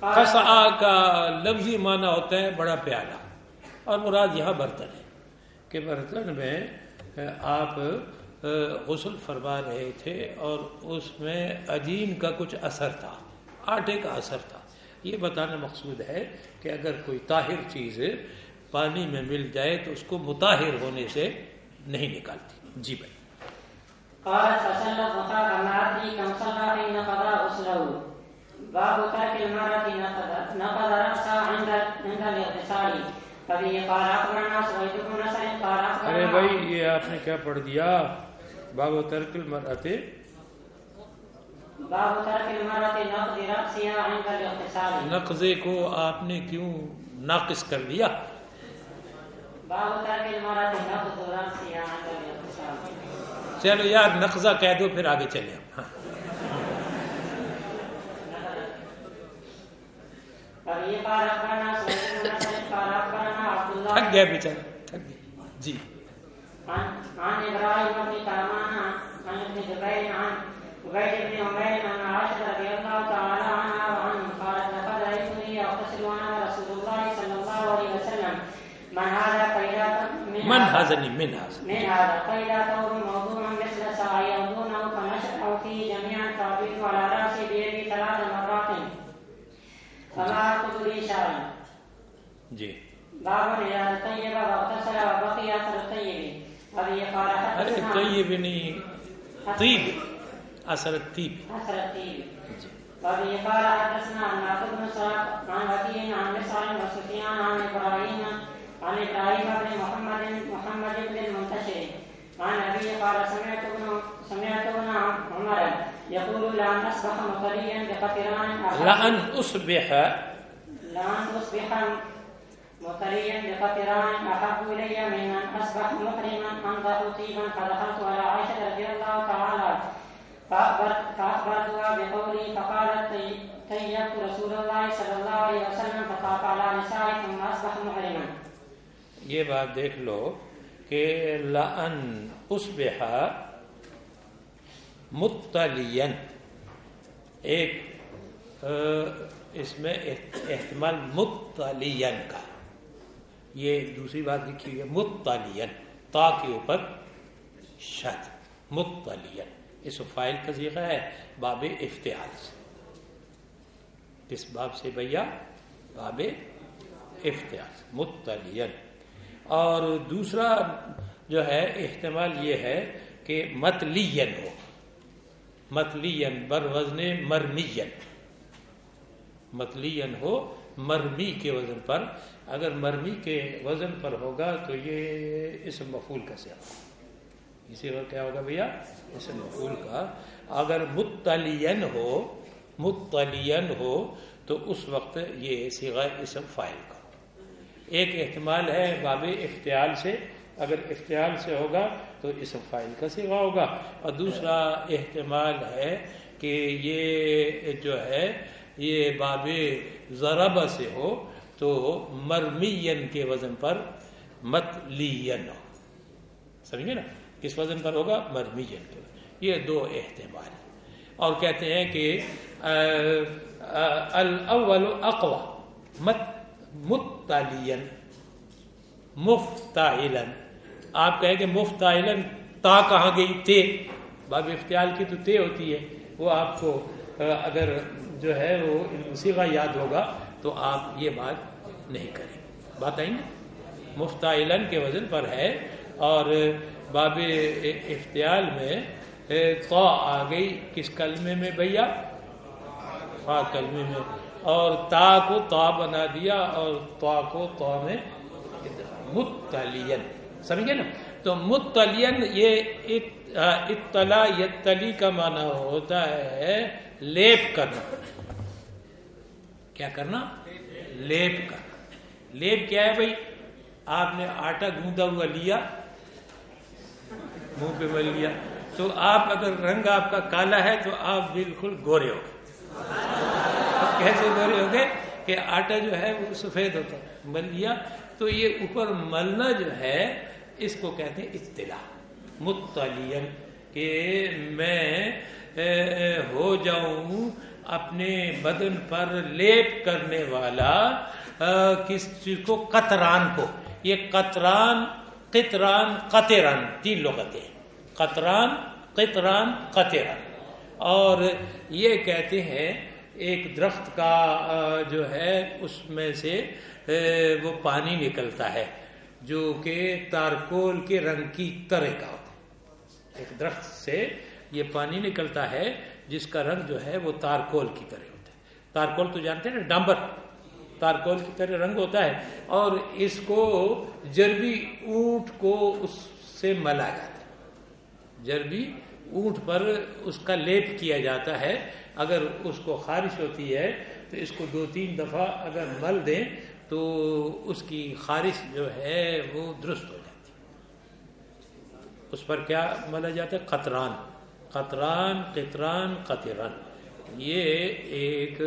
خسا کا لفظی معنی ہوتا ہے بڑا پیالہ اور مراد یہاں برتن ہے کہ برتن میں آپ غسل فرما رہے تھے اور اس میں عجین کا کچھ اثر تھا، آٹے کا اثر تھا۔ یہ بتانا مقصود ہے کہ اگر کوئی طاہر چیز پانی میں مل جائے تو اس کو متاہر ہونے سے نہیں نکالتی۔ جی بھائی۔ باب ترك المرأة نقض رأسها عند عند الاغتسال. فبه قال أخبرنا سويد بن نصر قال ارے بھائی یہ آپ نے کیا پڑھ دیا؟ باب ترک المرأت باب ترك المرأة نقض رأسها عند الاغتسال. نقضے کو آپ نے کیوں ناقص کر دیا باب ترك المرأة نقض رأسها عند الاغتسال. چلو یار نقضہ کہہ دو پھر آگے چلے ہم۔ ہاں فبه قال أخبرنا سويد بن نصر قال أخبرنا عبد الله تھک گیا بیچارہ تھک گیا۔ جی۔ عن ابراهيم بن كرمان عن ابن جبير عن عبيد بن عمير عن عائشه رضي الله تعالى عنها وعنه قالت لقد رايتني اغتسل وانا رسول الله صلى الله عليه وسلم. من هذا فاذا من حضنی من حض من هذا فاذا ثوب موضوع مثل سعي يوضونه فنشأ فيه جميعا فابيت على راسي مرات اخذ لي شعرا جی باب اذا طيب واغتسل وبقي اثر الطيب ابي قال حدثنا طیب نہیں طیب اثر طیب اثر الطيب جی وابي قال حدثنا عن ناصر بن سراق عن وكيع عن مسعر وسفيان عن ابراهيم عن ابراهيم بن محمد محمد بن المنتشر عن ابي قال سمعت ابن سمعت ابن عمر يقول لان اصبح مطريا بقطران. أحب- لأن أصبح. لان اصبح مطريا بقطران. احب الي من ان اصبح محرما. انضح طيبا فدخلت على عائشه رضي الله تعالى فأخبرت فأخبرتها بقولي فقالت طي- طيبت رسول الله صلى الله عليه وسلم فطاف على نسائه ثم أصبح محرما. یہ بات دیکھ لو کہ لأن أصبح مطلین ایک اس میں احتمال مطلین کا۔ یہ دوسری بات لکھی ہے مطلین تا کے اوپر شد مطلین اس فائل کا ذکر ہے، باب افتعال سے۔ کس باب سے بھیا؟ باب افتعال سے مطلین اور دوسرا جو ہے، احتمال یہ ہے کہ متلین ہو۔ متلین بر وزن مرمین متلین ہو مرمی کے وزن پر۔ اگر مرمی کے وزن پر ہوگا تو یہ اسم مفول کا سے اسی وقت کیا ہوگا بھیا؟ اسم مفول کا۔ اگر متلین ہو متلین ہو، تو اس وقت یہ سیغہ اسم فائل کا۔ ایک احتمال ہے باب افتعال سے۔ اگر افتعال سے ہوگا تو اسم فائل کا سیغہ ہوگا۔ اور دوسرا احتمال ہے کہ یہ جو ہے، یہ باب ضرب سے ہو تو مرمین کے وزن پر متلین ہو سمجھے نا؟ کس وزن پر ہوگا؟ مرمین کے۔ وزن یہ دو احتمال۔ اور کہتے ہیں کہ الاول اقوا مت متلین مفتعلن آپ کہیں کہ مفتعلن تا کہاں گئی؟ تے۔ باب افتعال کی تو تے ہوتی ہے۔ وہ آپ کو اگر جو ہے وہ سیغہ یاد ہوگا تو آپ یہ بات نہیں کریں۔ بات آئی نا مفتعلن کے وزن پر ہے اور باب افتعال میں تا آ گئی کس کلمے میں بھیا؟ فا کلمے میں۔ اور تا کو تا بنا دیا اور تا کو تا میں متلین سمجھے نا؟ تو متلین یہ اطلاع یتلی کا معنی ہوتا ہے لیپ کرنا۔ کیا کرنا؟ لیپ کرنا۔ لیپ کیا ہے بھائی؟ آپ نے آٹا گوندا ہوا لیا، منہ پہ مل لیا۔ تو آپ اگر رنگ آپ کا کالا ہے تو آپ بالکل گورے ہو گئے۔ کیسے گورے ہو گئے کہ آٹا جو ہے وہ سفید ہوتا ہے مل لیا۔ تو یہ اوپر ملنا جو ہے اس کو کہتے ہیں اطلاع۔ متلین کہ میں ہو جاؤں اپنے بدن پر لیپ کرنے والا کس چیز کو؟ قطران کو۔ یہ قطران قطران قطران، تین لغتیں قطران قطران قطران۔ اور یہ کہتے ہیں ایک درخت کا جو ہے، اس میں سے وہ پانی نکلتا ہے۔ جو کہ تارکول کے رنگ کی طرح کا ہوتا ہے۔ ایک درخت سے یہ پانی نکلتا ہے، جس کا رنگ جو ہے وہ تارکول کی طرح ہوتا ہے۔ تارکول تو جانتے ہیں نا، ڈامبر۔ تارکول کی طرح رنگ ہوتا ہے اور اس کو جربی اونٹ کو اس سے ملا جاتا ہے۔ جربی اونٹ پر اس کا لیپ کیا جاتا ہے۔ اگر اس کو خارش ہوتی ہے تو اس کو دو تین دفعہ اگر مل دیں تو اس کی خارش جو ہے وہ درست ہو جاتی اس پر کیا ملا جاتا ہے؟ قطران۔ قطران قطران قطران۔ یہ ایک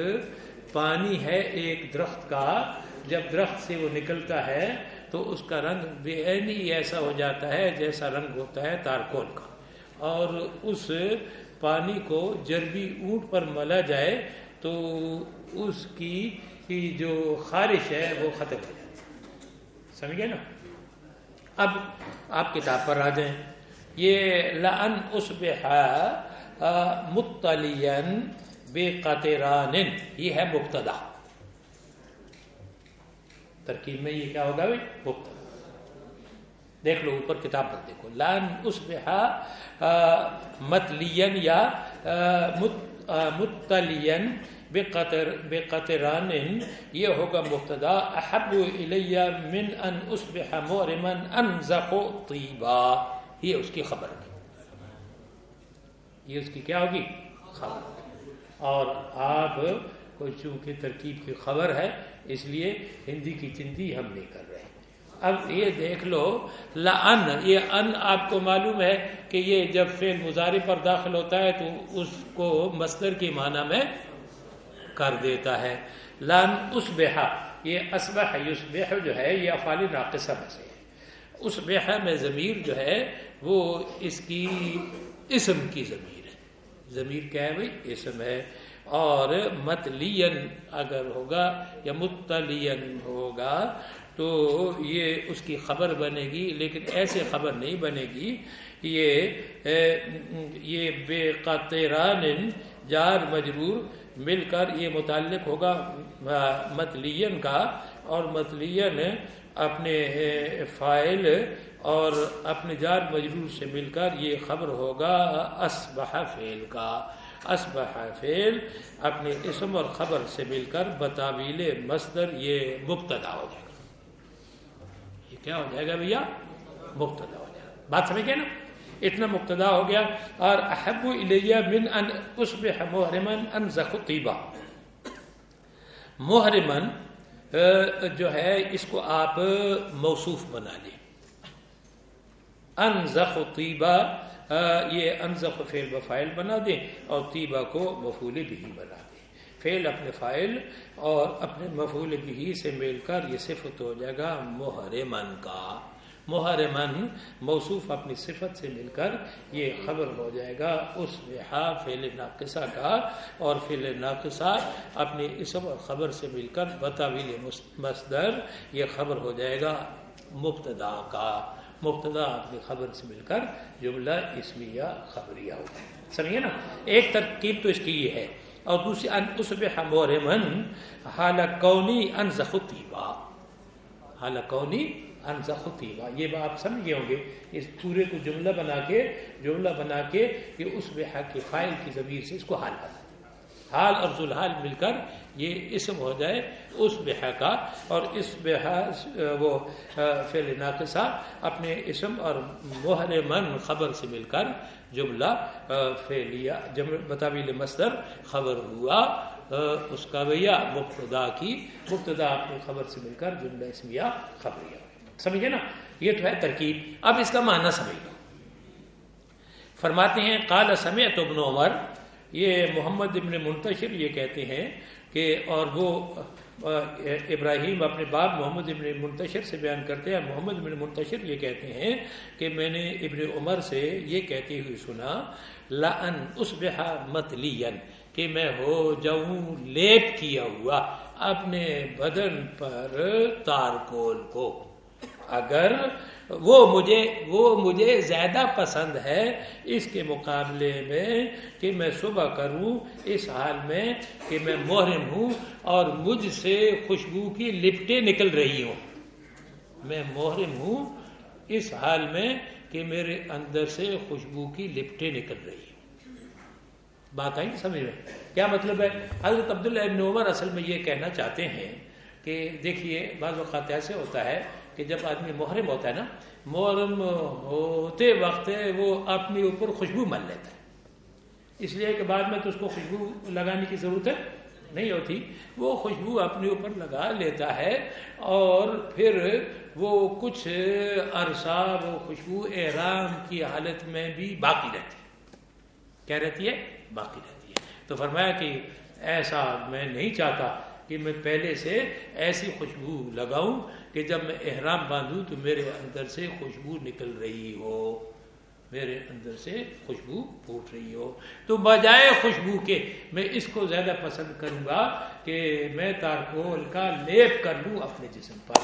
پانی ہے، ایک درخت کا۔ جب درخت سے وہ نکلتا ہے تو اس کا رنگ بے ایسا ہو جاتا ہے جیسا رنگ ہوتا ہے تارکول کا۔ اور اس پانی کو جربی اونٹ پر ملا جائے تو اس کی جو خارش ہے وہ ختم ہو جائے سمجھے نا؟ اب آپ کتاب پر آ جائیں۔ یہ لن اس متلین بے قطران یہ ہے مبتدا۔ ترکیب میں یہ کیا ہوگا بھائی؟ مبتدا۔ دیکھ لو، اوپر کتاب پر دیکھو۔ لان اس متلین یا متلین بے قطر بے قطران یہ ہوگا مبتدا، احب الیہ من ان اصبح مورما انزق طیبا۔ یہ اس کی خبر ہے۔ یہ اس کی کیا ہوگی؟ خبر۔ اور آپ کو چونکہ ترکیب کی خبر ہے، اس لیے ہندی کی چندی ہم نہیں کر رہے۔ اب یہ دیکھ لو لن یہ ان آپ کو معلوم ہے کہ یہ جب فعل مظاہرے پر داخل ہوتا ہے تو اس کو مصدر کی معنی میں کر دیتا ہے۔ لن اس بےحا یہ اسبح یسبح جو ہے، یہ افعال ناقصہ میں سے ہے۔ اس بےحا میں ضمیر جو ہے، وہ اس کی اسم کی ضمیر ہے۔ ضمیر کیا ہے بھائی؟ اسم ہے۔ اور متلین اگر ہوگا یا متلین ہوگا، تو یہ اس کی خبر بنے گی۔ لیکن ایسے خبر نہیں بنے گی یہ یہ بے قطران جار مجرور مل کر یہ متعلق ہوگا متلین کا، اور متلین اپنے فائل اور اپنے جار مجرور سے مل کر یہ خبر ہوگا اسبح فعل کا۔ اسبح فعل اپنے اسم اور خبر سے مل کر بتاویل مصدر یہ مبتدا ہو جائے گا۔ یہ کیا ہو جائے گا بھیا؟ مبتدا ہو جائے گا۔ بات سمجھ گئے نا؟ اتنا مبتدا ہو گیا اور احب الیہ من ان اصبح محرمن ان زخطیبا محرمن جو ہے، اس کو آپ موصوف بنا لیں۔ ان زخطیبا یہ انزق فعل بفائل بنا دیں اور طیبہ کو مفول بھی بنا دیں۔ فعل اپنے فائل اور اپنے مفول بھی سے مل کر یہ صفت ہو جائے گا محرمن کا۔ محرمن موصوف اپنی صفت سے مل کر یہ خبر ہو جائے گا اس بحا فعل ناقصہ کا اور فعل ناقصہ اپنی اسم اور خبر سے مل کر بتاویل مصدر یہ خبر ہو جائے گا مبتدا کا۔ مبتدا اپنی خبر سے مل کر جملہ اسمیہ خبریہ ہو سمجھے نا؟ ایک ترکیب تو اس کی یہ ہے۔ اور دوسری، ان اصبح مورمن حال کونی ان زخطیبا حال کونی ان زخطیبا یہ بات آپ سمجھ گئے ہوں گے اس پورے کو جملہ بنا کے، جملہ بنا کے کہ اس بحا کے فائل کی ضمیر سے اس کو حال بنا۔ حال اور ذوالحال مل کر یہ اسم ہو جائے اس بحا کا اور اس بحا وہ فعل ناقصہ اپنے اسم اور محر من خبر سے مل کر جملہ فعلیہ بتاویل مصدر خبر ہوا اس کا بھیا مبتدا کی، مبتدا اپنی خبر سے مل کر جملہ اسمیہ خبریہ۔ سمجھے نا؟ یہ تو ہے ترکیب۔ اب اس کا معنی سمجھ لو۔ فرماتے ہیں، قال سمعت ابن عمر۔ یہ محمد ابن منتشر یہ کہتے ہیں کہ اور وہ ابراہیم اپنے باپ محمد ابن منتشر سے بیان کرتے ہیں محمد ابن منتشر یہ کہتے ہیں کہ میں نے ابن عمر سے یہ کہتے ہوئے سنا لن اس بحا مت کہ میں ہو جاؤں لیپ کیا ہوا اپنے بدن پر تارکول کو۔ اگر وہ مجھے وہ مجھے زیادہ پسند ہے اس کے مقابلے میں کہ میں صبح کروں اس حال میں کہ میں محرم ہوں اور مجھ سے خوشبو کی لپٹیں نکل رہی ہوں۔ میں محرم ہوں اس حال میں کہ میرے اندر سے خوشبو کی لپٹیں نکل رہی ہوں بات آئی سمجھ میں؟ کیا مطلب ہے؟ حضرت عبداللہ ابن عمر اصل میں یہ کہنا چاہتے ہیں کہ دیکھیے بعض اوقات ایسے ہوتا ہے کہ جب آدمی محرم ہوتا ہے نا، محرم ہوتے وقت وہ اپنے اوپر خوشبو مل لیتا ہے۔ اس لیے کہ بعد میں تو اس کو خوشبو لگانے کی ضرورت ہے نہیں ہوتی۔ وہ خوشبو اپنے اوپر لگا لیتا ہے اور پھر وہ کچھ عرصہ وہ خوشبو احرام کی حالت میں بھی باقی رہتی ہے۔ کیا رہتی ہے؟ باقی رہتی ہے۔ تو فرمایا کہ ایسا میں نہیں چاہتا کہ میں پہلے سے ایسی خوشبو لگاؤں کہ جب میں احرام باندھوں تو میرے اندر سے خوشبو نکل رہی ہو۔ میرے اندر سے خوشبو پھوٹ رہی ہو۔ تو بجائے خوشبو کے میں اس کو زیادہ پسند کروں گا کہ میں تارکول کا لیپ کر لوں اپنے جسم پر۔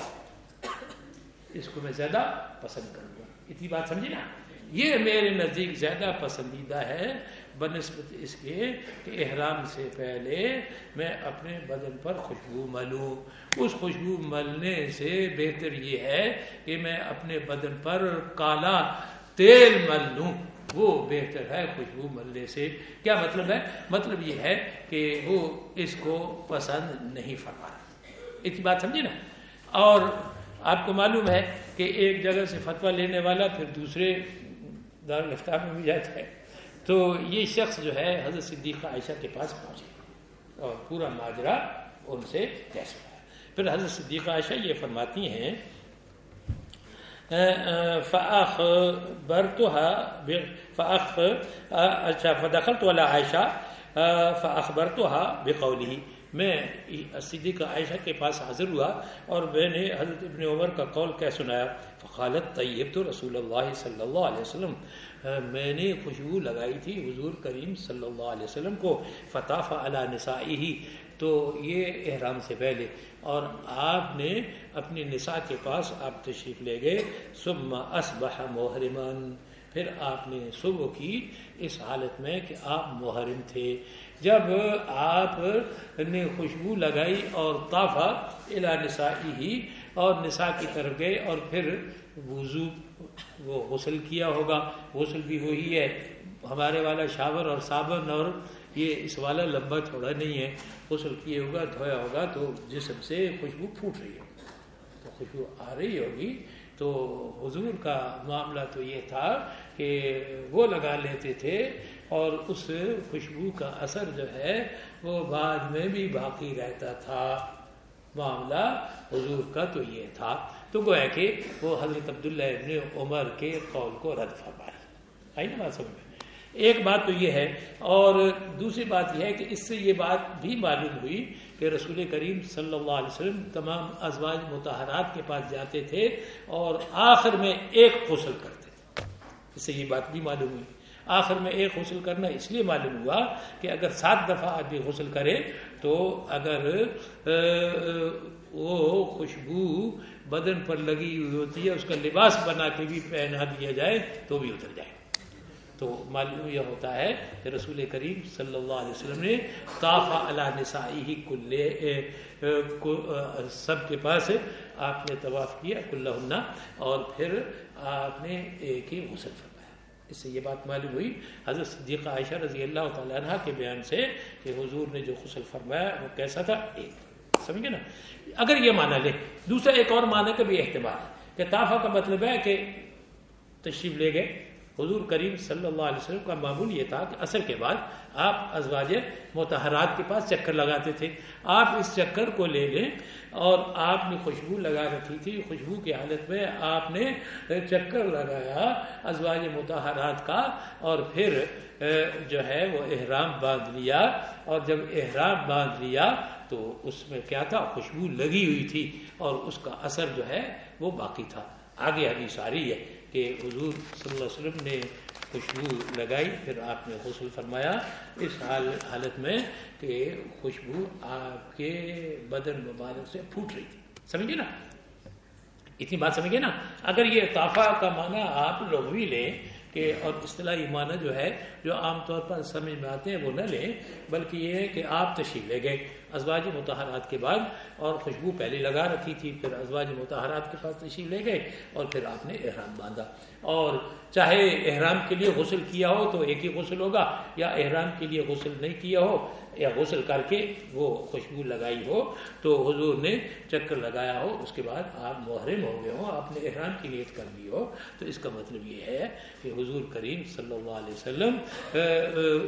اس کو میں زیادہ پسند کروں گا۔ اتنی بات سمجھی نا؟ یہ میرے نزدیک زیادہ پسندیدہ ہے۔ بنسبت اس کے کہ احرام سے پہلے میں اپنے بدن پر خوشبو ملوں۔ اس خوشبو ملنے سے بہتر یہ ہے کہ میں اپنے بدن پر کالا تیل مل لوں۔ وہ بہتر ہے خوشبو ملنے سے۔ کیا مطلب ہے؟ مطلب یہ ہے کہ وہ اس کو پسند نہیں فرما اتنی بات سمجھی نا؟ اور آپ کو معلوم ہے کہ ایک جگہ سے فتویٰ لینے والا پھر دوسرے دارالفتہ میں بھی جاتا ہے۔ تو یہ شخص جو ہے، حضرت صدیقہ عائشہ کے پاس پہنچے اور پورا ماجرا ان سے کیسے پھر حضرت صدیقہ عائشہ یہ فرماتی ہیں فاخ برتو فاخ اچھا فدخلت والا عائشہ فاخ برتو بقولی میں صدیقہ عائشہ کے پاس حاضر ہوا اور میں نے حضرت ابن عمر کا قول کیا سنایا۔ فقالت طیب تو رسول اللہ صلی اللہ علیہ وسلم۔ میں نے خوشبو لگائی تھی حضور کریم صلی اللہ علیہ وسلم کو فتح علی نسائی ہی تو یہ احرام سے پہلے۔ اور آپ نے اپنی نساء کے پاس آپ تشریف لے گئے۔ ثم اسبح محرمان پھر آپ نے صبح کی اس حالت میں کہ آپ محرم تھے۔ جب آپ نے خوشبو لگائی اور طافہ الا نسائی ہی اور نساء کی طرف گئے اور پھر وضو وہ غسل کیا ہوگا۔ غسل بھی وہی ہے۔ ہمارے والا شاور اور صابن اور یہ اس والا لمبا چھوڑا نہیں ہے۔ غسل کیے ہوگا، دھویا ہوگا تو جسم سے خوشبو پھوٹ رہی ہوگی۔ تو خوشبو آ رہی ہوگی۔ تو حضور کا معاملہ تو یہ تھا کہ وہ لگا لیتے تھے اور اس خوشبو کا اثر جو ہے وہ بعد میں بھی باقی رہتا تھا۔ معاملہ حضور کا تو یہ تھا۔ تو گویا کہ وہ حضرت عبداللہ ابن عمر کے قول کو رد فرمائے آئی نا بات سمجھ میں ایک بات تو یہ ہے، اور دوسری بات یہ ہے کہ اس سے یہ بات بھی معلوم ہوئی کہ رسول کریم صلی اللہ علیہ وسلم تمام ازواج متحرات کے پاس جاتے تھے اور آخر میں ایک غسل کرتے تھے۔ اس سے یہ بات بھی معلوم ہوئی۔ آخر میں ایک غسل کرنا اس لیے معلوم ہوا کہ اگر سات دفعہ آدمی غسل کرے تو اگر وہ خوشبو بدن پر لگی ہوئی ہوتی ہے، اس کا لباس بنا کے بھی پہنا دیا جائے تو بھی اتر جائے۔ تو معلوم یہ ہوتا ہے کہ رسول کریم صلی اللہ علیہ وسلم نے کافا اللہ نسائی کلے سب کے پاس آپ نے طواف کیا کلّہ اور پھر آپ نے ایک ہی غسل فرمایا۔ اس سے یہ بات معلوم ہوئی۔ حضرت صدیقہ عائشہ رضی اللہ تعالیٰ عنہ کے بیان سے کہ حضور نے جو غسل فرمایا وہ کیسا تھا؟ ایک سمجھے نا؟ اگر یہ مانا لے، دوسرا ایک اور معنی کا بھی احتمال ہے، کہ تافہ کا مطلب ہے کہ تشریف لے گئے۔ حضور کریم صلی اللہ علیہ وسلم کا معمول یہ تھا کہ اثر کے بعد آپ ازواج متحرات کے پاس چکر لگاتے تھے۔ آپ اس چکر کو لے لیں اور آپ نے خوشبو لگا رکھی تھی۔ خوشبو کی حالت میں آپ نے چکر لگایا ازواج متحرات کا اور پھر جو ہے وہ احرام باندھ لیا۔ اور جب احرام باندھ لیا تو اس میں کیا تھا؟ خوشبو لگی ہوئی تھی اور اس کا اثر جو ہے وہ باقی تھا۔ آگے حدیث آ رہی ہے۔ کہ حضور صلی اللہ علیہ وسلم نے خوشبو لگائی، پھر آپ نے غسل فرمایا۔ اس حال حالت میں کہ خوشبو آپ کے بدن مبارک سے پھوٹ رہی تھی۔ سمجھے نا؟ اتنی بات سمجھے نا؟ اگر یہ اطافہ کا معنی آپ لوگ بھی لیں کہ اور اصطلاحی معنی جو ہے، جو عام طور پر سمجھ میں آتے ہیں، وہ نہ لیں، بلکہ یہ ہے کہ آپ تشریف لے گئے۔ ازواج متحرات کے بعد اور خوشبو پہلے لگا رکھی تھی، پھر ازواج متحرات کے پاس تشریف لے گئے اور پھر آپ نے احرام باندھا۔ اور چاہے احرام کے لیے غسل کیا ہو تو ایک ہی غسل ہوگا، یا احرام کے لیے غسل نہیں کیا ہو یا غسل کر کے وہ خوشبو لگائی ہو تو حضور نے چکر لگایا ہو، اس کے بعد آپ محرم ہو گئے ہو آپ نے احرام کی نیت کر لی ہو۔ تو اس کا مطلب یہ ہے کہ حضور کریم صلی اللہ علیہ وسلم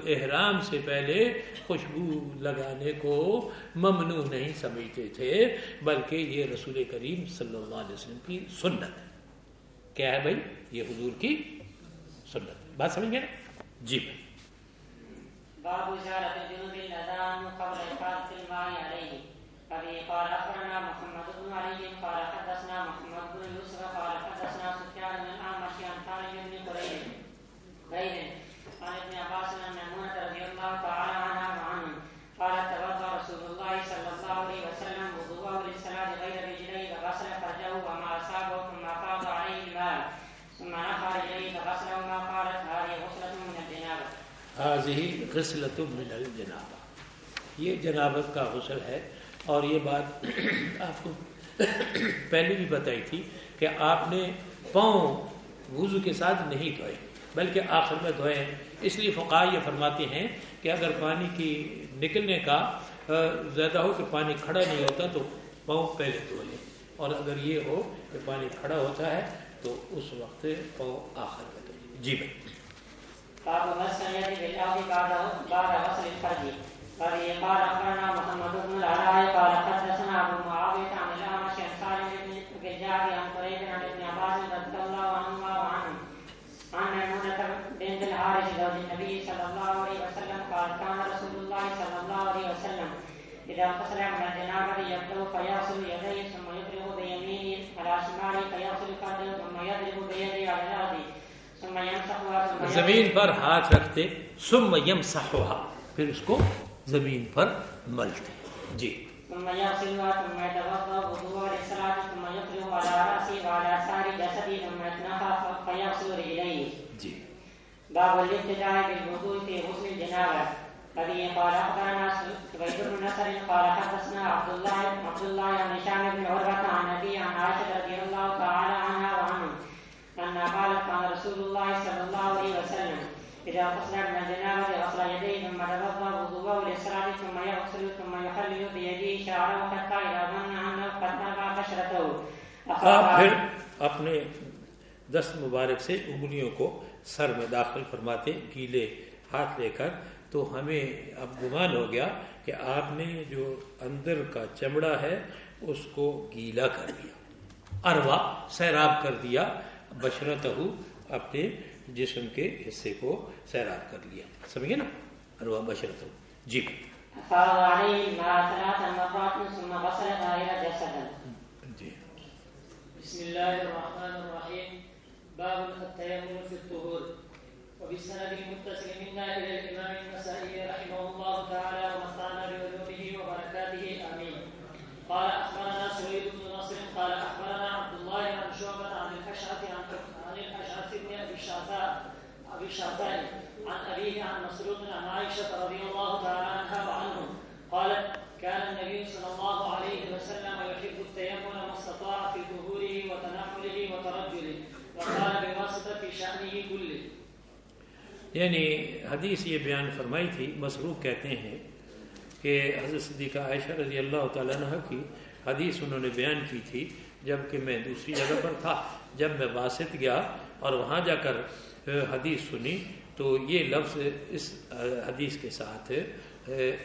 احرام سے پہلے خوشبو لگانے کو ممنوع نہیں سمجھتے تھے، بلکہ یہ رسول کریم صلی اللہ علیہ وسلم کی سنت ہے۔ کیا ہے بھائی؟ یہ حضور کی سنت ہے۔ بات سمجھ گئے؟ جی بھائی۔ باب إزالة الجنوب الأذان قبل إفادة الماء عليه أبي قال أخبرنا محمد بن علي قال حدثنا محمد بن يوسف قال حدثنا سفيان بن الأعمش عن خالد بن قريب قريب عن ابن عباس عن ميمونة رضي الله تعالى عنها وعنه قالت توضأ رسول الله صلى الله عليه وسلم وضوءه للصلاة غير رجليه فغسل فرجه وما أصابه ثم أفاض عليه الماء ثم نفى رجليه فغسلهما قالت هذه غسلة من الجنابة حاضی غسلت من الجنابہ یہ جنابت کا غسل ہے اور یہ بات آپ کو پہلے بھی بتائی تھی کہ آپ نے پاؤں وضو کے ساتھ نہیں دھوئے، بلکہ آخر میں دھوئے ہیں۔ اس لیے فقا یہ فرماتے ہیں کہ اگر پانی کی نکلنے کا زیادہ ہو کہ پانی کھڑا نہیں ہوتا تو پاؤں پہلے دھو لیں۔ اور اگر یہ ہو کہ پانی کھڑا ہوتا ہے تو اس وقت پاؤں آخر میں دھو لیں۔ جی بھائی۔ باب غسل اليد بالارض بعد بعد غسل الفرج وبه قال اخبرنا محمد بن العلاء، قال حدثنا ابو معاويه عن الاعمش عن سالم بن الجعد عن قريب عن ابن عباس رضي الله عنهما وعنه عن ميمونه بنت الحارث زوج النبي صلى الله عليه وسلم، قال كان رسول الله صلى الله عليه وسلم، اذا غسل من الجنابه يبدا فيغسل يديه ثم يفرغ بيمينه على شماله فيغسل فرجه ثم يضرب بيده على الارض ثم يمسحها ثم يغسل زمین پر ہاتھ رکھتے ثم یمسحها پھر اس کو زمین پر ملتے۔ جی۔ جی۔ باب الابتداء بالوضوء في غسل الجنابه الذي قال اخبرنا سويد بن نصر قال حدثنا عبد الله عبد الله عن هشام بن عروه عن ابي عن عائشه رضي الله تعالى عنها وعنه. انها قالت كان رسول الله صلى الله عليه وسلم اذا غسل من الجنابه غسل يديه ثم توضا وضوءه للصلاه ثم يغسل ثم يخلل بيده شعره حتى اذا ظن انه قد نبع بشرته. آپ پھر اپنے دست مبارک سے انگلیوں کو سر میں داخل فرماتے گیلے ہاتھ لے کر تو ہمیں اب گمان ہو گیا کہ آپ نے جو اندر کا چمڑا ہے اس کو گیلا کر دیا اروا سیراب کر دیا بشرت اپنے جسم کے حصے کو سیراب کر لیا۔ سمجھے نا؟ اروا بشرت جی۔ جسده جی۔ بسم الله الرحمن الرحيم باب التيمم في الطهور وبالسند المتصل منا الى الامام النسائي رحمه الله تعالى بعلومه وبركاته امين قال اخبرنا سويد بن قال اخبرنا عبد الله عن شعبة عن الاشعث عن عن الاشعث بن ابي الشعثاء ابي الشعثاء عن ابيه عن مسروق عن عائشه رضي الله تعالى عنها وعنه قالت كان النبي صلى الله عليه وسلم يحب التيمم ما استطاع في ظهوره وتنعله وترجله، وقال بواسطة في شأنه كله. یعنی حدیث یہ بیان فرمائی تھی مسروق کہتے ہیں کہ حضرت صدیقہ عائشہ رضی اللہ تعالیٰ عنہ کی حدیث انہوں نے بیان کی تھی جبکہ میں دوسری جگہ پر تھا، جب میں واسط گیا اور وہاں جا کر حدیث سنی تو یہ لفظ اس حدیث کے ساتھ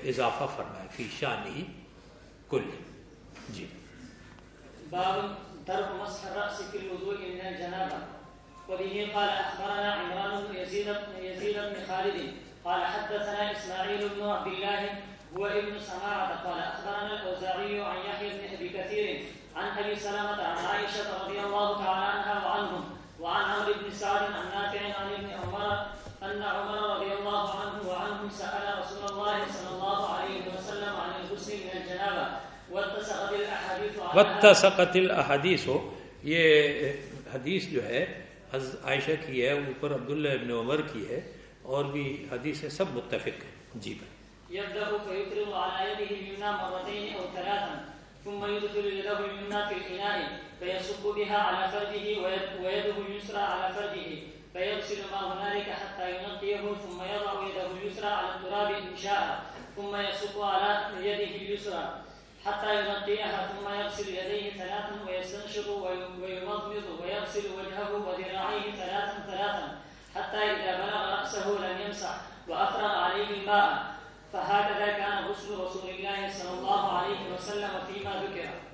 اضافہ فرمایا، فی شانی کل۔ جی۔ باب ترك مسح الرأس في الوضوء من الجنابة. وبه قال، أخبرنا عمران بن يزيد يزيد بن خالد قال، حدثنا إسماعيل بن عبد الله هو ابن سماعة، قال أخبرنا الأوزاعي عن يحيى بن أبي كثير عن أبي سلامة عن عائشة رضي الله تعالى عنها وعنهم، وعن عمرو بن سعد عن نافع عن ابن عمر، أن عمر رضي الله عنه وعنهم سأل رسول الله صلى الله عليه وسلم عن الغسل من الجنابة، واتسقت الأحاديث واتسقت الأحاديث. یہ حدیث جو ہے حض عائشہ کی ہے اوپر عبداللہ ابن عمر کی ہے، اور بھی حدیث ہے، سب متفق ہیں۔ جی بھائی۔ يبدأ فيفرغ على يده اليمنى مرتين أو ثلاثا ثم يدخل يده اليمنى في الإناء فيصب بها على ويد- ويده اليسرى على فرجه فيغسل ما هنالك حتى ينقيه ثم يضع يده اليسرى على التراب إن شاء ثم يصب على يده اليسرى حتى ينقيها ثم يغسل يديه ثلاثا ويستنشق وي- ويمضمض ويغسل وجهه وذراعيه ثلاثا ثلاثا حتى إذا بلغ رأسه لم يمسح وأفرغ عليه الماء. فهكذا كان غسل رسول الله صلى الله عليه وسلم فيما ذكر.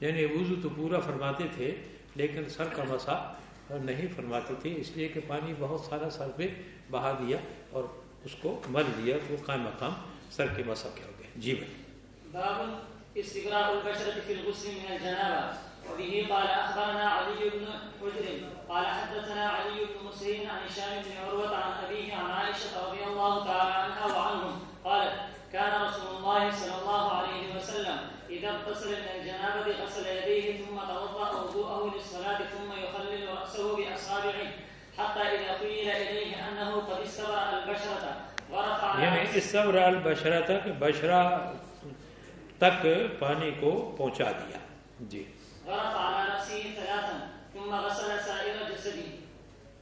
یعنی وضو تو پورا فرماتے تھے لیکن سر کا مسا نہیں فرماتے تھے اس لیے کہ پانی بہت سارا سر پہ بہا دیا اور اس کو مل دیا تو قائم مقام سر کے مسا کے ہو گئے۔ جی بھائی۔ باب استبراء البشرة في الغسل من الجنابة. وبه قال أخبرنا علي بن حجر قال حدثنا علي بن مسلم عن هشام بن عروة عن أبيه عن عائشة رضي الله تعالى عنها وعنهم. قالت كان رسول الله صلى الله عليه وسلم إذا اغتسل من الجنابة غسل يديه ثم توضأ وضوءه للصلاة ثم يخلل رأسه بأصابعه حتى إذا قيل إليه أنه قد استبرأ البشرة ورفع یعنی رأسه. اس صبر البشرہ تک بشرہ تک پانی کو پہنچا دیا۔ جی۔ ورفع على رأسه ثلاثا ثم غسل سائر جسده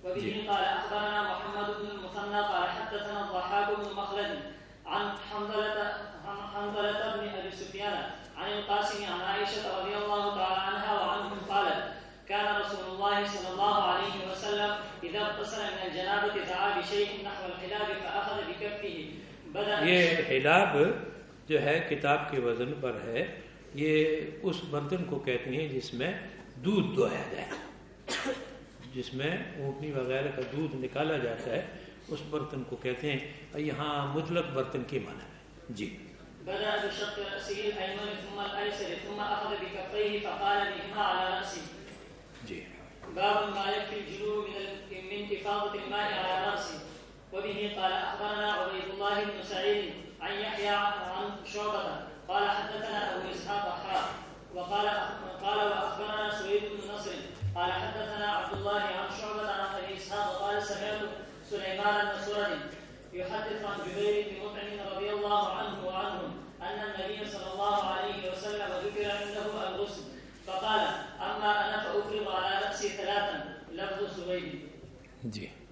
وبه جي. قال أخبرنا محمد بن المثنى قال حدثنا الضحاك بن مخلد عن حنظلة عن حنظلة بن أبي سفيان عن القاسم عن عائشة رضي الله تعالى عنها وعنهم قالت كان رسول الله صلى الله عليه وسلم إذا اغتسل من الجنابة دعا بشيء نحو الحلاب فأخذ بكفه بدأ یہ حلاب جو ہے کتاب کے وزن پر ہے یہ اس برتن کو کہتے ہیں جس میں دودھ دہایا جائے۔ جس میں اونٹنی وغیرہ کا دودھ نکالا جاتا ہے اس برتن کو کہتے ہیں۔ یہاں مطلق برتن کی معنی ہے۔ جی۔ بدأ بشق رأسه الأيمن ثم الأيسر ثم أخذ بكفيه فقال بهما على رأسه۔ جی۔ باب ما يكفي الجنوب من من إفاضة الماء على رأسه۔ وبه قال أخبرنا عبيد الله بن سعيد عن يحيى عن شعبة قال حدثنا أبو إسحاق حاء وقال قال وأخبرنا سويد بن نصر قال حدثنا عبد الله عن شعبة عن أبي إسحاق قال سمعت سليمان بن سرد يحدث عن جبير بن مطعم رضي الله عنه وعنهم أن النبي صلى الله عليه وسلم ذكر عنده الغسل فقال أما أنا فأفرغ على رأسي ثلاثا لفظ سويد.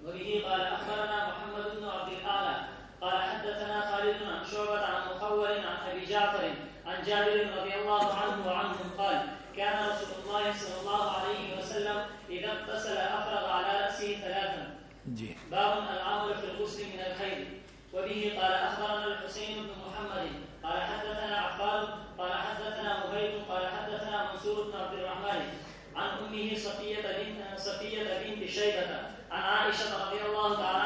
وبه قال أخبرنا محمد بن عبد الأعلى قال حدثنا خالد عن شعبة عن مخول عن أبي جعفر عن جابر رضي الله عنه وعنهم قال كان رسول الله صلى الله عليه وسلم إذا اغتسل أفرغ على رأسه ثلاثا. باب العمل في الغسل من الخيل. وبه قال أخبرنا الحسين بن محمد قال حدثنا عفان قال حدثنا مهيب قال حدثنا منصور بن عبد الرحمن. عن أمه صفية بنت صفية بنت شيبة عن عائشة رضي الله تعالى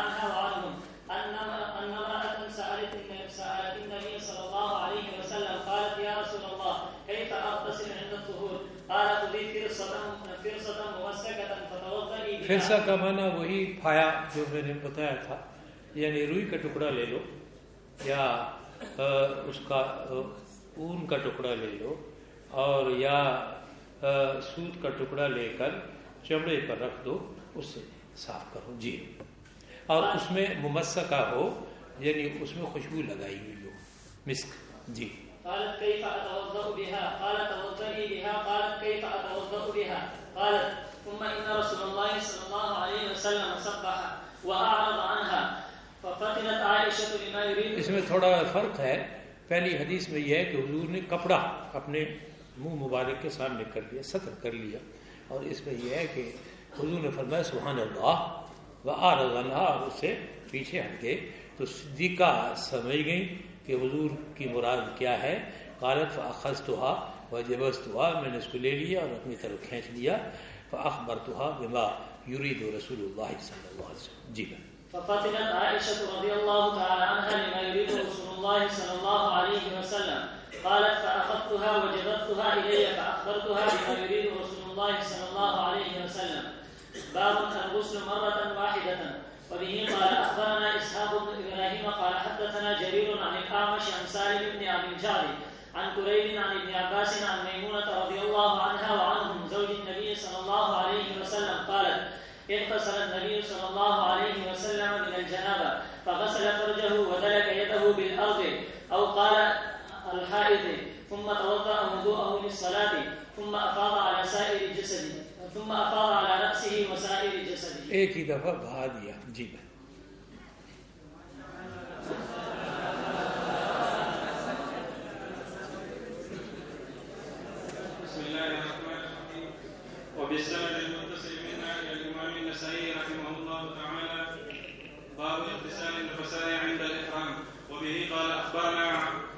فرسا کا معنی وہی پھایا جو میں نے بتایا تھا یعنی روئی کا ٹکڑا لے لو یا اس کا اون کا ٹکڑا لے لو اور یا سوت کا ٹکڑا لے کر چمڑے پر رکھ دو، اس سے صاف کرو جی اور اس میں ممسکہ ہو یعنی اس میں خوشبو لگائی ہوئی ہو، مسک جی قالت كيف أتوضأ بها؟ قال توضئي بها قالت كيف أتوضأ بها؟ قالت، ثم إن رسول الله صلى الله عليه وسلم سبح وأعرض عنها. ففتنت عائشة لما يريد. اس میں تھوڑا فرق ہے۔ پہلی حدیث میں یہ ہے کہ حضور نے کپڑا اپنے منہ مبارک کے سامنے کر لیا سطر کر لیا۔ اور اس میں یہ ہے کہ حضور نے فرمایا، سبحان اللہ و آرزانہ اور اس سے پیچھے ہٹ گئے۔ تو صدیقہ سمجھ گئی کہ حضور کی مراد کیا ہے۔ قالت فاخذتها وجبستها اپنی طرف کھینچ لیا فأخبرتها بما يريد رسول الله صلی اللہ علیہ وسلم. جی بھائی ففتنت عائشة رضي الله تعالى عنها لما يريد رسول الله صلى الله عليه وسلم. قالت فأخذتها وجذبتها إلي فأخبرتها بما يريد رسول الله صلى الله عليه وسلم. باب الغسل مرة واحدة. وبه قال أخبرنا إسحاق بن إبراهيم قال حدثنا جرير عن الأعمش عن سالم بن أبي الجعد عن كريب عن ابن عباس عن ميمونة رضي الله عنها وعنهم زوج النبي صلى الله عليه وسلم قالت اغتسل النبي صلى الله عليه وسلم من الجنابة فغسل فرجه ودلك يده بالأرض أو قال الحائض ثم توضأ وضوءه للصلاة ثم أفاض على سائر جسده ثم أفاض على رأسه وسائر جسده. ایک ہی دفعہ بہا دیا جی الله الرحمن الرحيم. وبالسند المتصل منا إلى الإمام النسائي رحمه الله تعالى باب اغتسال النفساء عند الإحرام. وبه قال أخبرنا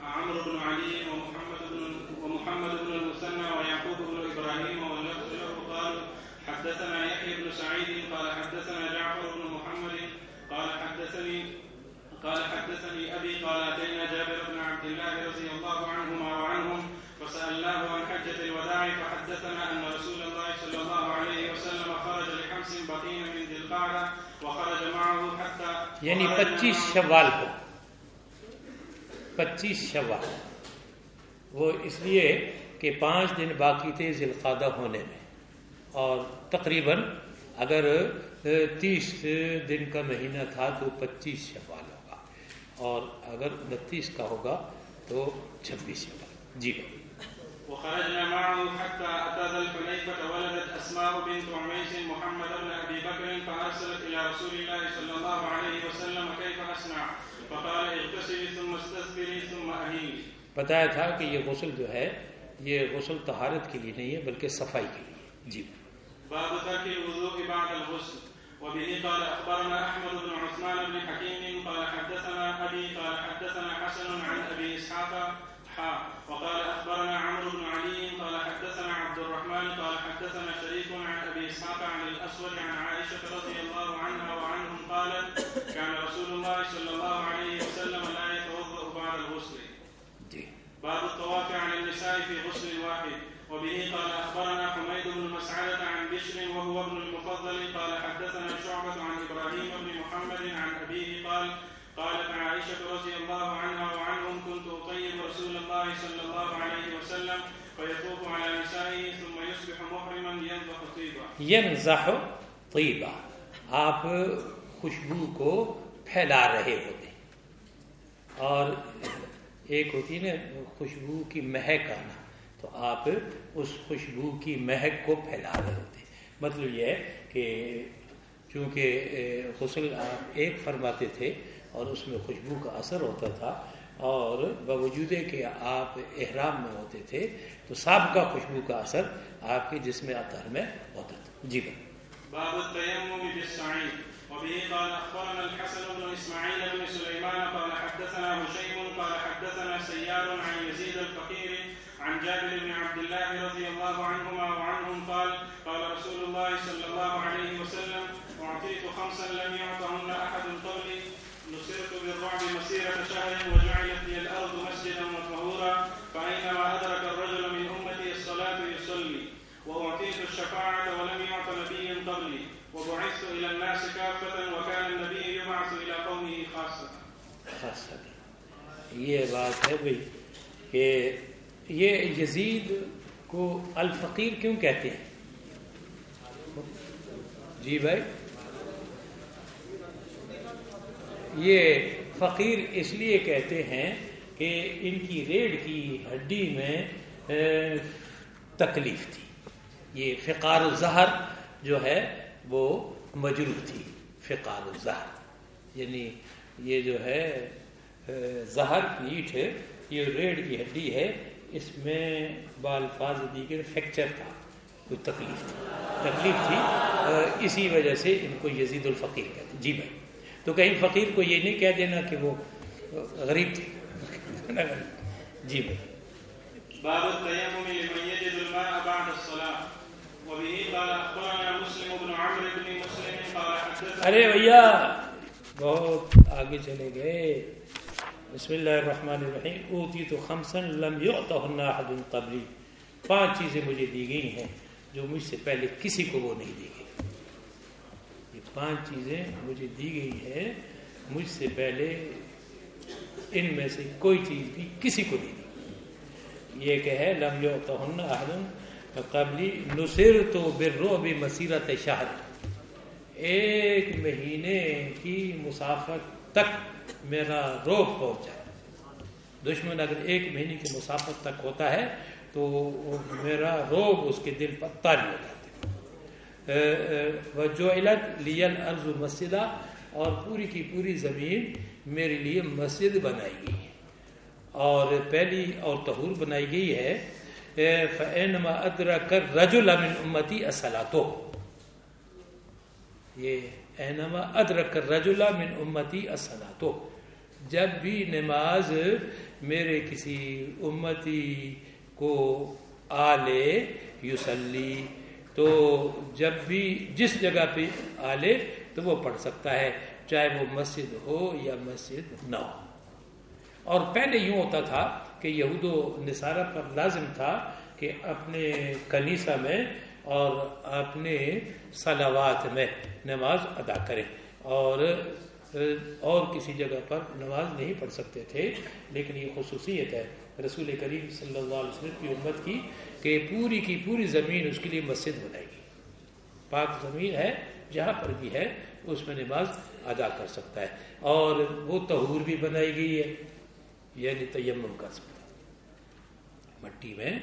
عمرو بن علي ومحمد بن ومحمد بن المثنى ويعقوب بن إبراهيم واللفظ له قالوا حدثنا يحيى بن سعيد قال حدثنا جعفر بن محمد قال حدثني قال حدثني أبي قال أتينا جابر بن عبد الله رضي الله عنهما وعنهم فسالناه عن حجه الوداع فحدثنا ان رسول الله صلى الله عليه وسلم خرج لحمس بقين من ذي القعده وخرج معه حتى یعنی وخرج پچیس شوال کو۔ پچیس شوال۔ وہ اس لیے کہ پانچ دن باقی تھے ذیلقادہ ہونے میں۔ اور تقریباً اگر تیس دن کا مہینہ تھا تو پچیس شوال ہوگا۔ اور اگر انتیس کا ہوگا تو چھبیس شوال۔ جی۔ بھائی وخرجنا معه حتى أتى ذا الحليفة ولدت أسماء بنت عميس محمد بن أبي بكر فأرسلت إلى رسول الله صلى الله عليه وسلم كيف أصنع فقال اغتسلي ثم استذكري ثم أهيني بتایا تھا کہ یہ غسل جو ہے یہ غسل طہارت کے لیے نہیں ہے بلکہ صفائی کے لیے۔ جی۔ باب ترك الوضوء بعد الغسل. وبه قال اخبرنا احمد بن عثمان بن حكيم قال حدثنا ابي قال حدثنا حسن عن ابي اسحاق حا وقال أخبرنا عمرو بن علي قال حدثنا عبد الرحمن قال حدثنا شريك عن أبي إسحاق عن الأسود عن عائشة رضي الله عنها وعنهم قالت كان رسول الله صلى الله عليه وسلم لا يتوضأ بعد الغسل. باب الطواف على النساء في غسل واحد. وبه قال أخبرنا حميد بن مسعدة عن بشر وهو ابن المفضل. قال حدثنا شعبة عن إبراهيم بن فيطوف على نسائه ثم يصبح محرما ينضح طيبا. طیبہ آپ خوشبو کو پھیلا رہے ہوتے اور ایک ہوتی نا، خوشبو کی مہک آنا۔ تو آپ اس خوشبو کی مہک کو پھیلا رہے ہوتے مطلب یہ ہے کہ چونکہ غسل آپ ایک فرماتے تھے اور اس میں خوشبو کا اثر ہوتا تھا اور باوجود کہ آپ احرام میں ہوتے تھے، تو سابقہ خوشبو کا اثر آپ کے جسم اطہر میں ہوتا تھا۔ جی بھائی۔ باب التيمم بالسعيد وبه قال اخبرنا الحسن بن اسماعيل بن سليمان قال حدثنا هشيم قال حدثنا سيار عن يزيد الفقير عن جابر بن عبد الله رضي الله عنهما وعنهم قال قال رسول الله صلى الله عليه وسلم اعطيت خمسا لم يعطهن احد قبلي نصرت بالرعب مسيرة شهر وبعثت إلى الناس كافة وكان النبي يبعث إلى قومه خاصة. خاص یہ بات ہے بھائی کہ یہ یزید کو الفقیر کیوں کہتے ہیں؟ جی بھائی. یہ فقیر اس لیے کہتے ہیں کہ ان کی ریڑھ کی ہڈی میں تکلیف تھی۔ یہ فقار الظہر جو ہے وہ مجروح تھی فقار الظہر یعنی یہ جو ہے زہر پیٹھ ہے، یہ ریڑھ کی ہڈی ہے، اس میں بالفاظ دیگر فریکچر تھا، کوئی تکلیف تھی۔ تکلیف تھی اسی وجہ سے ان کو یزید الفقیر کہتے جی بھائی، تو کہیں فقیر کو یہ نہیں کہہ دینا کہ وہ غریب تھے۔ جی بھائی۔ باب التيمم لمن يجد الماء بعد الصلاة. ارے بھیا، بہت آگے چلے گئے۔ بسم اللہ الرحمن الرحیم۔ اوتی تو خمسن لم یعطہن احد قبلی۔ پانچ چیزیں مجھے دی گئی ہیں جو مجھ سے پہلے کسی کو وہ نہیں دی گئی۔ یہ پانچ چیزیں مجھے دی گئی ہے مجھ سے پہلے ان میں سے کوئی چیز بھی کسی کو نہیں دی۔ یہ کہ ہے، لم یعطہن احد قبلی نصر تو برو بھی مسیرت شہر۔ ایک مہینے کی مسافت تک میرا روب پہنچا دشمن اگر ایک مہینے کی مسافت تک ہوتا ہے تو میرا روب اس کے دل پر تاری ہو جاتے جو علت لیل ارض مسجدہ اور پوری کی پوری زمین میرے لیے مسجد بنائی گئی ہے۔ اور پہلی اور تہور بنائی گئی ہے۔ فینما ادر کر رج المن امتی اصلاطو یہ اینما ادرک رج من امتی اصلاطو جب بھی نماز میرے کسی امتی کو آ لے یوسلی تو جب بھی جس جگہ پہ آ لے تو وہ پڑھ سکتا ہے، چاہے وہ مسجد ہو یا مسجد نہ ہو۔ اور پہلے یوں ہوتا تھا کہ یہود و نصارہ پر لازم تھا کہ اپنے کنیسہ میں اور اپنے صلوات میں نماز ادا کرے اور اور کسی جگہ پر نماز نہیں پڑھ سکتے تھے۔ لیکن یہ خصوصیت ہے۔ رسول کریم صلی اللہ علیہ وسلم کی امت کی کہ پوری کی پوری زمین اس کے لیے مسجد بنائے گی۔ پاک زمین ہے، جہاں پر بھی ہے، اس میں نماز ادا کر سکتا ہے۔ اور وہ تہور بھی بنائی گئی ہے۔ یعنی تیمم کر سکتا مٹی میں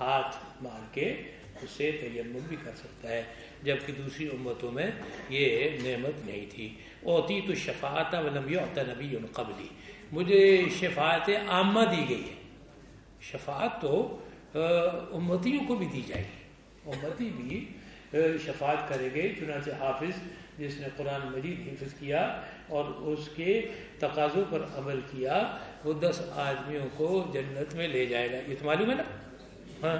ہاتھ مار کے اسے تیمم بھی کر سکتا ہے، جبکہ دوسری امتوں میں یہ نعمت نہیں تھی۔ اوتی تو شفاعت ولم یعط نبی قبلی۔ مجھے شفاعت عامہ دی گئی ہے۔ شفاعت تو امتیوں کو بھی دی جائے گی۔ امتی بھی شفاعت کرے گے، چنانچہ حافظ جس نے قرآن مجید حفظ کیا اور اس کے تقاضوں پر عمل کیا، وہ دس آدمیوں کو جنت میں لے جائے گا۔ یہ تو معلوم ہے نا؟ ہاں۔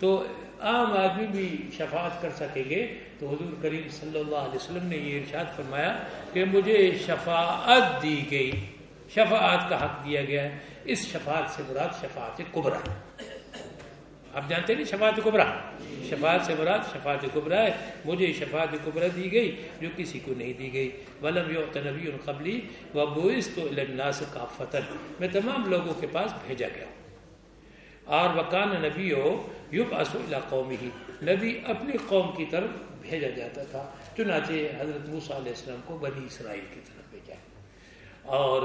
تو عام آدمی بھی شفاعت کر سکیں گے۔ تو حضور کریم صلی اللہ علیہ وسلم نے یہ ارشاد فرمایا کہ مجھے شفاعت دی گئی۔ شفاعت کا حق دیا گیا ہے۔ اس شفاعت سے مراد شفاعت کبرا ہے۔ آپ جانتے نہیں شفاعت کبرا؟ شفاعت سے مراد شفاعت کبرا ہے۔ مجھے شفاعت کبرا دی گئی جو کسی کو نہیں دی گئی۔ ولم یعط نبی قبلی و بوئس تو الناس کا فتن میں تمام لوگوں کے پاس بھیجا گیا۔ ہوں اور وکان نبی ہو یوب اصول قومی ہی نبی اپنی قوم کی طرف بھیجا جاتا تھا۔ چنانچہ حضرت موسیٰ علیہ السلام کو بنی اسرائیل کی طرف بھیجا۔ اور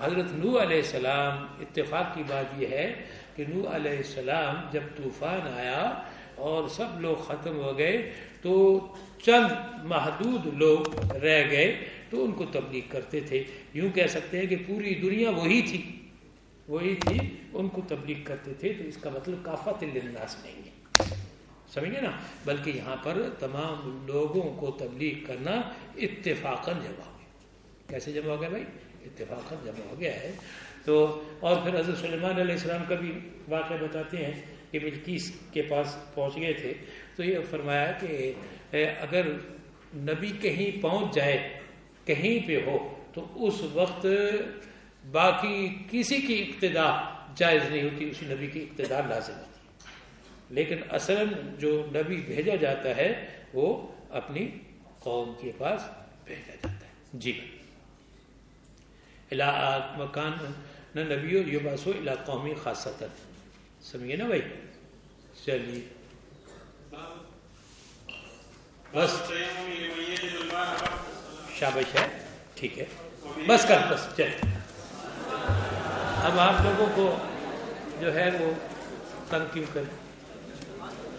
حضرت نو علیہ السلام، اتفاق کی بات یہ ہے کہ نو علیہ السلام جب طوفان آیا اور سب لوگ ختم ہو گئے تو چند محدود لوگ رہ گئے تو ان کو تبلیغ کرتے تھے۔ یوں کہہ سکتے ہیں کہ پوری دنیا وہی تھی وہی تھی، ان کو تبلیغ کرتے تھے۔ تو اس کا مطلب کافت للناس نہیں ہے۔ سمجھے نا؟ بلکہ یہاں پر تمام لوگوں کو تبلیغ کرنا اتفاقاً جمع ہو گیا۔ کیسے جمع ہو گیا بھائی؟ اتفاقاً جمع ہو گیا ہے۔ تو اور پھر حضرت سلیمان علیہ السلام کا بھی واقعہ بتاتے ہیں کہ بلکیس کے پاس پہنچ گئے تھے۔ تو یہ فرمایا کہ اگر نبی کہیں پہنچ جائے، کہیں پہ ہو، تو اس وقت باقی کسی کی اقتدا جائز نہیں ہوتی، اسی نبی کی اقتدار لازم ہوتی۔ لیکن اصل جو نبی بھیجا جاتا ہے، وہ اپنی قوم کے پاس بھیجا جاتا ہے۔ جی۔ مکان نہ نبی بس ہو الا قومی خاص سمجھے نا بھائی؟ چلیے۔ بس۔ شابش ہے؟ ٹھیک ہے۔ بس کر، بس۔ چل۔ اب آپ لوگوں کو جو ہے وہ تنگ کیوں کریں۔